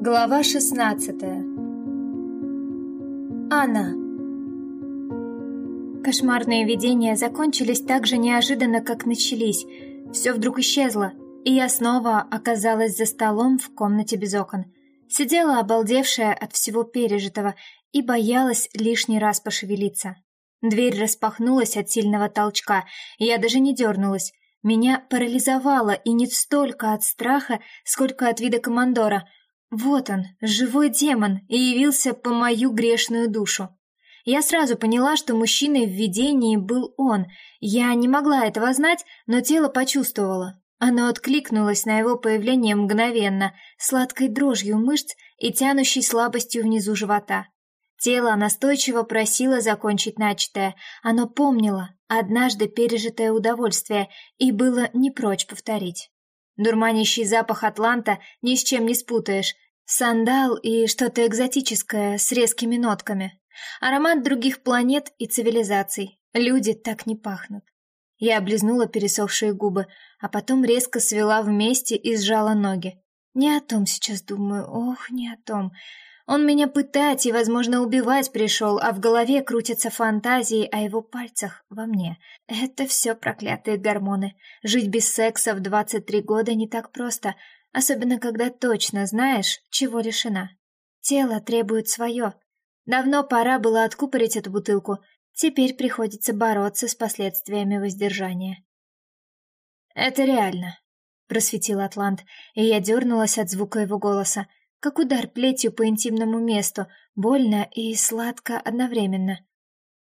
Глава шестнадцатая Анна Кошмарные видения закончились так же неожиданно, как начались. Все вдруг исчезло, и я снова оказалась за столом в комнате без окон. Сидела обалдевшая от всего пережитого и боялась лишний раз пошевелиться. Дверь распахнулась от сильного толчка, и я даже не дернулась. Меня парализовало и не столько от страха, сколько от вида командора. Вот он, живой демон, и явился по мою грешную душу. Я сразу поняла, что мужчиной в видении был он. Я не могла этого знать, но тело почувствовало. Оно откликнулось на его появление мгновенно, сладкой дрожью мышц и тянущей слабостью внизу живота. Тело настойчиво просило закончить начатое. Оно помнило однажды пережитое удовольствие и было не прочь повторить. Дурманящий запах Атланта ни с чем не спутаешь. Сандал и что-то экзотическое с резкими нотками. Аромат других планет и цивилизаций. Люди так не пахнут. Я облизнула пересохшие губы, а потом резко свела вместе и сжала ноги. Не о том сейчас думаю, ох, не о том. Он меня пытать и, возможно, убивать пришел, а в голове крутятся фантазии о его пальцах во мне. Это все проклятые гормоны. Жить без секса в 23 года не так просто, особенно когда точно знаешь, чего лишена. Тело требует свое. Давно пора было откупорить эту бутылку. Теперь приходится бороться с последствиями воздержания. «Это реально», — просветил Атлант, и я дернулась от звука его голоса как удар плетью по интимному месту, больно и сладко одновременно.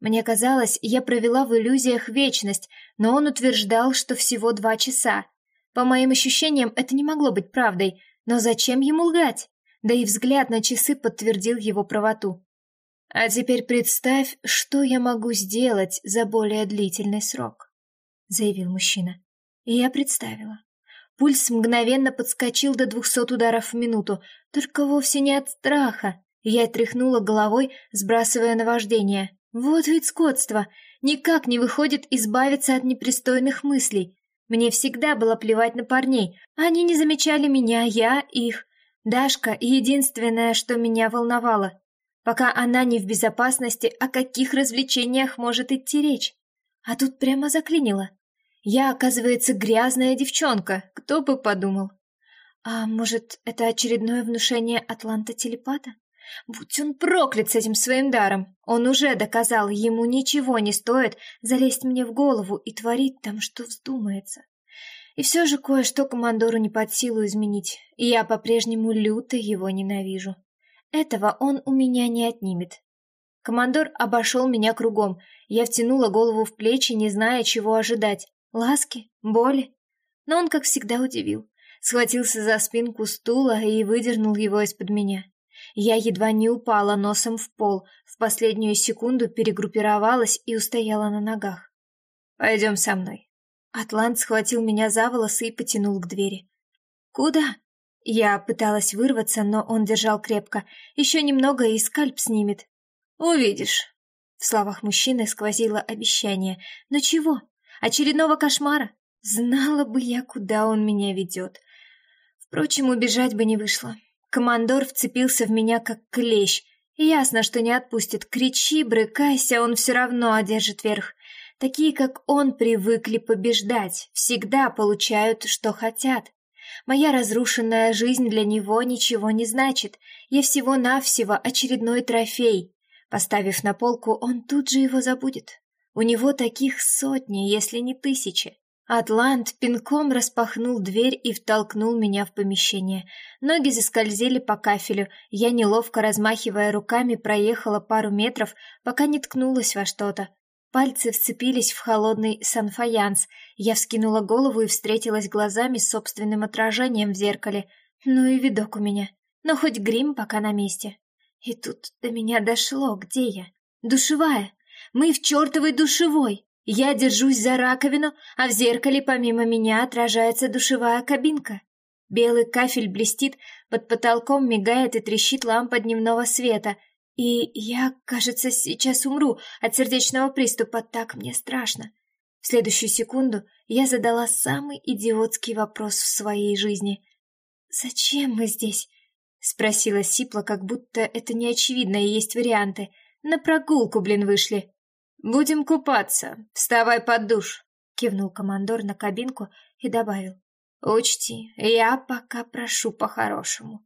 Мне казалось, я провела в иллюзиях вечность, но он утверждал, что всего два часа. По моим ощущениям, это не могло быть правдой, но зачем ему лгать? Да и взгляд на часы подтвердил его правоту. А теперь представь, что я могу сделать за более длительный срок, заявил мужчина. И я представила. Пульс мгновенно подскочил до двухсот ударов в минуту, только вовсе не от страха. Я тряхнула головой, сбрасывая наваждение. Вот ведь скотство! Никак не выходит избавиться от непристойных мыслей. Мне всегда было плевать на парней. Они не замечали меня, я их. Дашка — единственное, что меня волновало. Пока она не в безопасности, о каких развлечениях может идти речь? А тут прямо заклинило. Я, оказывается, грязная девчонка, кто бы подумал. А может, это очередное внушение Атланта-телепата? Будь он проклят с этим своим даром. Он уже доказал, ему ничего не стоит залезть мне в голову и творить там, что вздумается. И все же кое-что командору не под силу изменить, и я по-прежнему люто его ненавижу. Этого он у меня не отнимет. Командор обошел меня кругом. Я втянула голову в плечи, не зная, чего ожидать ласки, боли. Но он, как всегда, удивил. Схватился за спинку стула и выдернул его из-под меня. Я едва не упала носом в пол, в последнюю секунду перегруппировалась и устояла на ногах. «Пойдем со мной». Атлант схватил меня за волосы и потянул к двери. «Куда?» Я пыталась вырваться, но он держал крепко. Еще немного и скальп снимет. «Увидишь». В словах мужчины сквозило обещание. «Но чего?» Очередного кошмара? Знала бы я, куда он меня ведет. Впрочем, убежать бы не вышло. Командор вцепился в меня, как клещ. Ясно, что не отпустит. Кричи, брыкайся, он все равно одержит верх. Такие, как он, привыкли побеждать, всегда получают, что хотят. Моя разрушенная жизнь для него ничего не значит. Я всего-навсего очередной трофей. Поставив на полку, он тут же его забудет. У него таких сотни, если не тысячи. Атлант пинком распахнул дверь и втолкнул меня в помещение. Ноги заскользили по кафелю. Я, неловко размахивая руками, проехала пару метров, пока не ткнулась во что-то. Пальцы вцепились в холодный санфаянс. Я вскинула голову и встретилась глазами с собственным отражением в зеркале. Ну и видок у меня. Но хоть грим пока на месте. И тут до меня дошло, где я. Душевая. Мы в чертовой душевой. Я держусь за раковину, а в зеркале помимо меня отражается душевая кабинка. Белый кафель блестит, под потолком мигает и трещит лампа дневного света. И я, кажется, сейчас умру от сердечного приступа, так мне страшно. В следующую секунду я задала самый идиотский вопрос в своей жизни. зачем мы здесь?» — спросила Сипла, как будто это не очевидно и есть варианты. «На прогулку, блин, вышли». «Будем купаться. Вставай под душ», — кивнул командор на кабинку и добавил. «Учти, я пока прошу по-хорошему».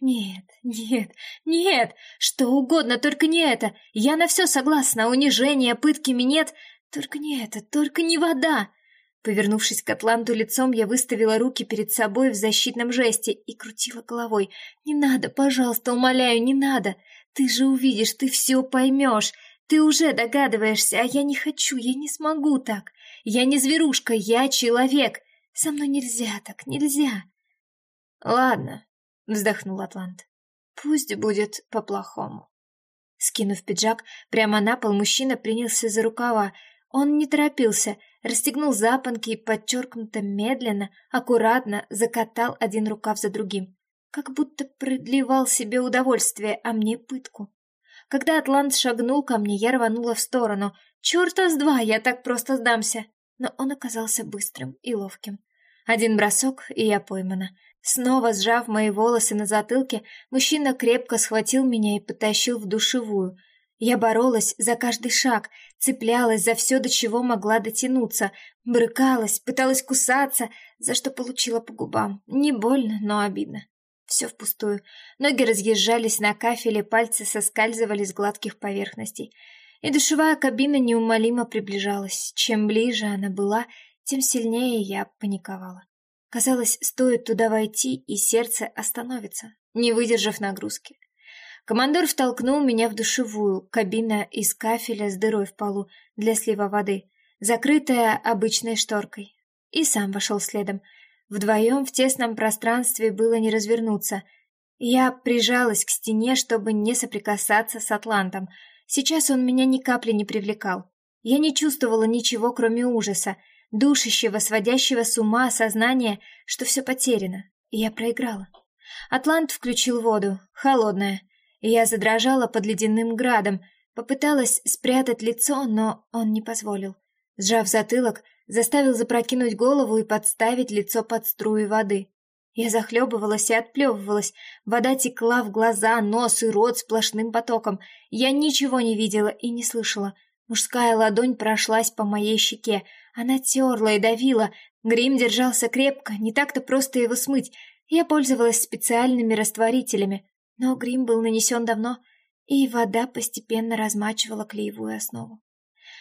«Нет, нет, нет, что угодно, только не это. Я на все согласна, унижение, пытки, минет, только не это, только не вода». Повернувшись к Атланту лицом, я выставила руки перед собой в защитном жесте и крутила головой. «Не надо, пожалуйста, умоляю, не надо. Ты же увидишь, ты все поймешь. Ты уже догадываешься, а я не хочу, я не смогу так. Я не зверушка, я человек. Со мной нельзя так, нельзя». «Ладно», — вздохнул Атлант. «Пусть будет по-плохому». Скинув пиджак, прямо на пол мужчина принялся за рукава. Он не торопился — расстегнул запонки и подчеркнуто медленно, аккуратно закатал один рукав за другим, как будто продлевал себе удовольствие, а мне пытку. Когда Атлант шагнул ко мне, я рванула в сторону. Чёрта с два, я так просто сдамся. Но он оказался быстрым и ловким. Один бросок, и я поймана. Снова сжав мои волосы на затылке, мужчина крепко схватил меня и потащил в душевую — я боролась за каждый шаг, цеплялась за все, до чего могла дотянуться, брыкалась, пыталась кусаться, за что получила по губам. Не больно, но обидно. Все впустую. Ноги разъезжались на кафеле, пальцы соскальзывали с гладких поверхностей. И душевая кабина неумолимо приближалась. Чем ближе она была, тем сильнее я паниковала. Казалось, стоит туда войти, и сердце остановится, не выдержав нагрузки. Командор втолкнул меня в душевую, кабина из кафеля с дырой в полу для слива воды, закрытая обычной шторкой. И сам вошел следом. Вдвоем в тесном пространстве было не развернуться. Я прижалась к стене, чтобы не соприкасаться с Атлантом. Сейчас он меня ни капли не привлекал. Я не чувствовала ничего, кроме ужаса, душащего, сводящего с ума осознания, что все потеряно, и я проиграла. Атлант включил воду, холодная, я задрожала под ледяным градом, попыталась спрятать лицо, но он не позволил. Сжав затылок, заставил запрокинуть голову и подставить лицо под струи воды. Я захлебывалась и отплевывалась, вода текла в глаза, нос и рот сплошным потоком. Я ничего не видела и не слышала. Мужская ладонь прошлась по моей щеке. Она терла и давила. Грим держался крепко, не так-то просто его смыть. Я пользовалась специальными растворителями. Но грим был нанесен давно, и вода постепенно размачивала клеевую основу.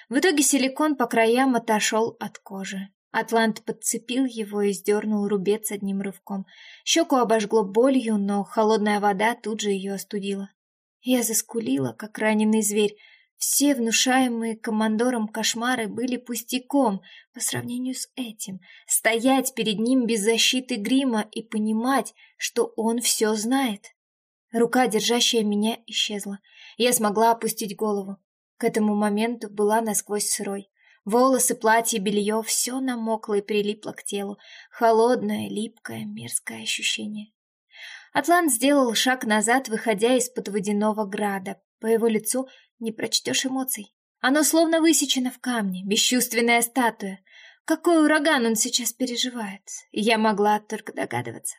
В итоге силикон по краям отошел от кожи. Атлант подцепил его и сдернул рубец одним рывком. Щеку обожгло болью, но холодная вода тут же ее остудила. Я заскулила, как раненый зверь. Все внушаемые командором кошмары были пустяком по сравнению с этим. Стоять перед ним без защиты грима и понимать, что он все знает. Рука, держащая меня, исчезла. Я смогла опустить голову. К этому моменту была насквозь сырой. Волосы, платье, белье — все намокло и прилипло к телу. Холодное, липкое, мерзкое ощущение. Атлант сделал шаг назад, выходя из-под водяного града. По его лицу не прочтешь эмоций. Оно словно высечено в камне, бесчувственная статуя. Какой ураган он сейчас переживает, я могла только догадываться.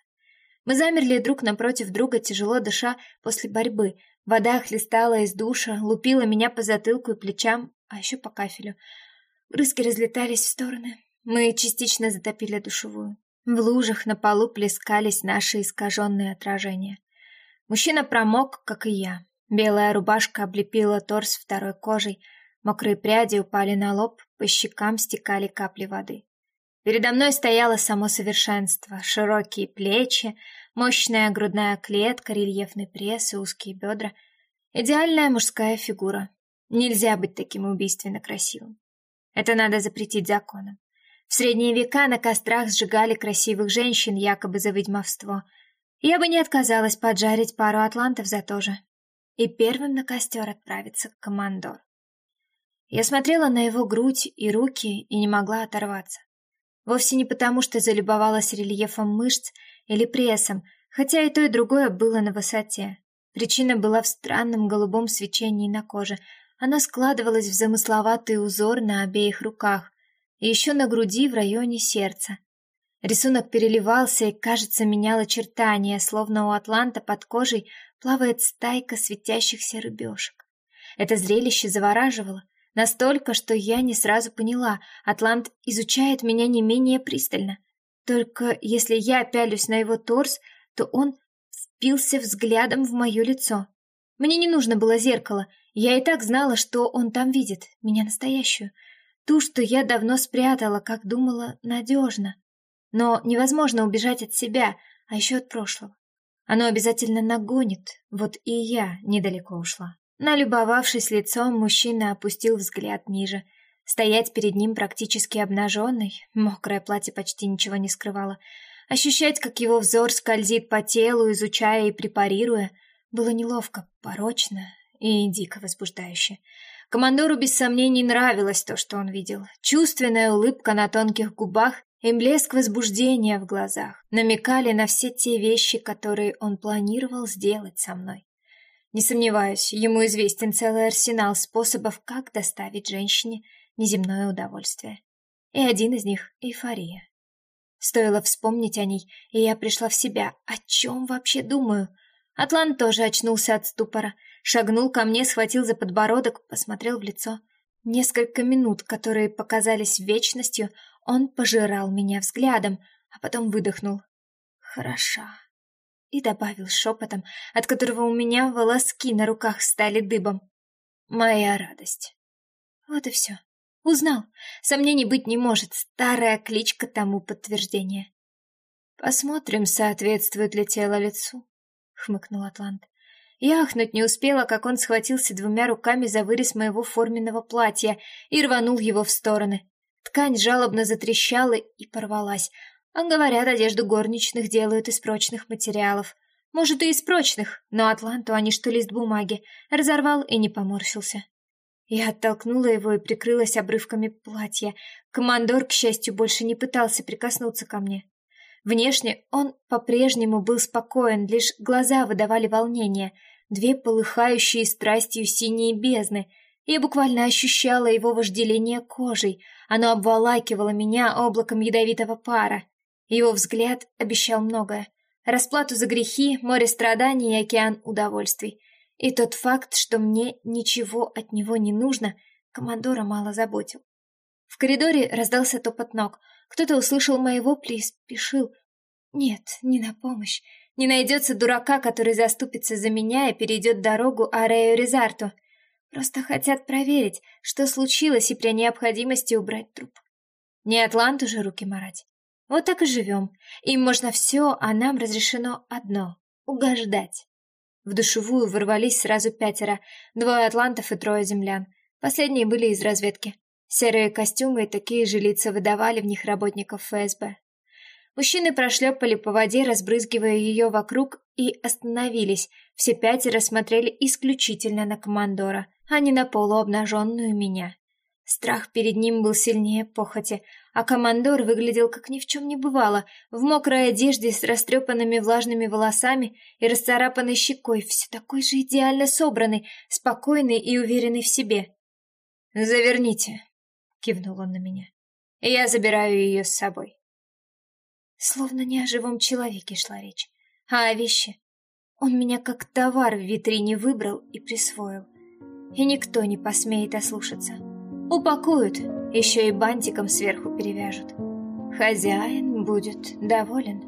Мы замерли друг напротив друга, тяжело дыша после борьбы. Вода хлестала из душа, лупила меня по затылку и плечам, а еще по кафелю. Брызги разлетались в стороны. Мы частично затопили душевую. В лужах на полу плескались наши искаженные отражения. Мужчина промок, как и я. Белая рубашка облепила торс второй кожей, мокрые пряди упали на лоб, по щекам стекали капли воды. Передо мной стояло само совершенство, широкие плечи, Мощная грудная клетка, рельефный пресс и узкие бедра. Идеальная мужская фигура. Нельзя быть таким убийственно красивым. Это надо запретить законом. В средние века на кострах сжигали красивых женщин якобы за ведьмовство. Я бы не отказалась поджарить пару атлантов за то же. И первым на костер отправится командор. Я смотрела на его грудь и руки и не могла оторваться. Вовсе не потому, что залюбовалась рельефом мышц или прессом, хотя и то, и другое было на высоте. Причина была в странном голубом свечении на коже. Оно складывалось в замысловатый узор на обеих руках и еще на груди в районе сердца. Рисунок переливался и, кажется, менял очертания, словно у атланта под кожей плавает стайка светящихся рыбешек. Это зрелище завораживало, настолько, что я не сразу поняла, атлант изучает меня не менее пристально. Только если я пялюсь на его торс, то он впился взглядом в мое лицо. Мне не нужно было зеркало, я и так знала, что он там видит, меня настоящую. Ту, что я давно спрятала, как думала, надежно. Но невозможно убежать от себя, а еще от прошлого. Оно обязательно нагонит, вот и я недалеко ушла. Налюбовавшись лицом, мужчина опустил взгляд ниже. Стоять перед ним практически обнаженной, мокрое платье почти ничего не скрывало. Ощущать, как его взор скользит по телу, изучая и препарируя, было неловко, порочно и дико возбуждающе. Командору без сомнений нравилось то, что он видел. Чувственная улыбка на тонких губах и блеск возбуждения в глазах намекали на все те вещи, которые он планировал сделать со мной. Не сомневаюсь, ему известен целый арсенал способов, как доставить женщине неземное удовольствие. И один из них — эйфория. Стоило вспомнить о ней, и я пришла в себя. О чем вообще думаю? Атлант тоже очнулся от ступора, шагнул ко мне, схватил за подбородок, посмотрел в лицо. Несколько минут, которые показались вечностью, он пожирал меня взглядом, а потом выдохнул. «Хороша». И добавил шепотом, от которого у меня волоски на руках стали дыбом. «Моя радость». Вот и все. Узнал. Сомнений быть не может. Старая кличка тому подтверждение. Посмотрим, соответствует ли тело лицу, хмыкнул Атлант. Я ахнуть не успела, как он схватился двумя руками за вырез моего форменного платья и рванул его в стороны. Ткань жалобно затрещала и порвалась. А говорят, одежду горничных делают из прочных материалов. Может, и из прочных, но Атланту они что лист бумаги. Разорвал и не поморщился. Я оттолкнула его и прикрылась обрывками платья. Командор, к счастью, больше не пытался прикоснуться ко мне. Внешне он по-прежнему был спокоен, лишь глаза выдавали волнение, две полыхающие страстью синие бездны. Я буквально ощущала его вожделение кожей, оно обволакивало меня облаком ядовитого пара. Его взгляд обещал многое. Расплату за грехи, море страданий и океан удовольствий. И тот факт, что мне ничего от него не нужно, командора мало заботил. В коридоре раздался топот ног. Кто-то услышал мои вопли и спешил. Нет, не на помощь. Не найдется дурака, который заступится за меня и перейдет дорогу Арею Резарту. Просто хотят проверить, что случилось, и при необходимости убрать труп. Не Атланту же руки марать. Вот так и живем. Им можно все, а нам разрешено одно — угождать. В душевую ворвались сразу пятеро, двое атлантов и трое землян. Последние были из разведки. Серые костюмы и такие же лица выдавали в них работников ФСБ. Мужчины прошлепали по воде, разбрызгивая ее вокруг, и остановились. Все пятеро смотрели исключительно на командора, а не на полуобнаженную меня. Страх перед ним был сильнее похоти, а командор выглядел как ни в чем не бывало, в мокрой одежде с растрепанными влажными волосами и расцарапанной щекой, все такой же идеально собранный, спокойный и уверенный в себе. «Заверните», — кивнул он на меня. «Я забираю ее с собой». Словно не о живом человеке шла речь, а о вещи. Он меня как товар в витрине выбрал и присвоил, и никто не посмеет ослушаться. Упакуют, еще и бантиком сверху перевяжут. Хозяин будет доволен.